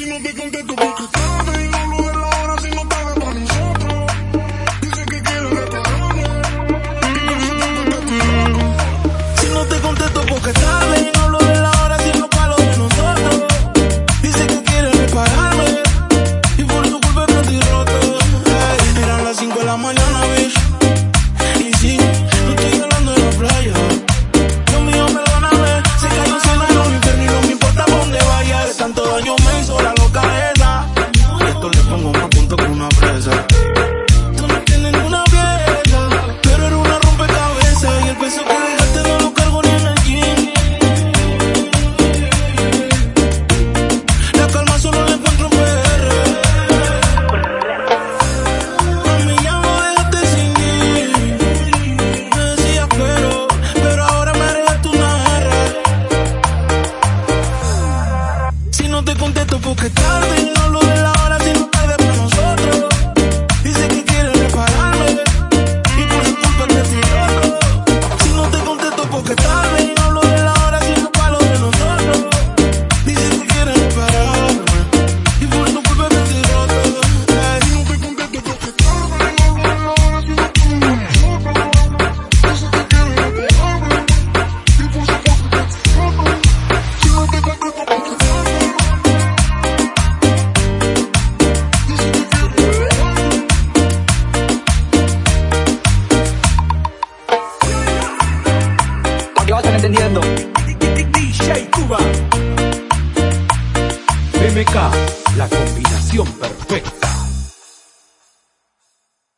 Si no te contesto porque tarde y no lo de la hora si no paga para nosotros. Dice que quiere repararme. Si no te contesto porque tarde y no lo de la hora si no pago de nosotros. Dice que quiere repararme y por su culpa estoy roto. Ey, eran las 5 de la mañana, pongo más punto que una presa. Tú no tienes ninguna pieza, pero era una rompecabezas y el peso que dejaste no lo cargo ni en el. La calma solo la encuentro en PR. Mami, ya no dejaste sin mí. Me decías pero, pero ahora me regalaste una R. Si no te contesto porque tarde no lo que vayan entendiendo. DJ Cuba. BMK, la combinación perfecta.